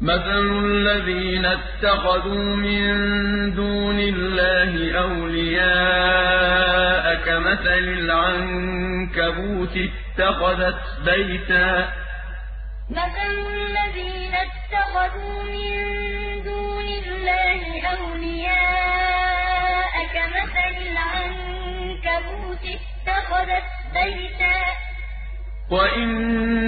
مَثَلُ الَّذِينَ اتَّخَذُوا مِن دُونِ اللَّهِ أَوْلِيَاءَ كَمَثَلِ الْعَنكَبُوتِ اتَّخَذَتْ بَيْتًا. مَثَلُ الَّذِينَ اتَّخَذُوا مِن دُونِ اللَّهِ أَوْلِيَاءَ كَمَثَلِ الْعَنكَبُوتِ اتَّخَذَتْ بَيْتًا. وَإِنَّ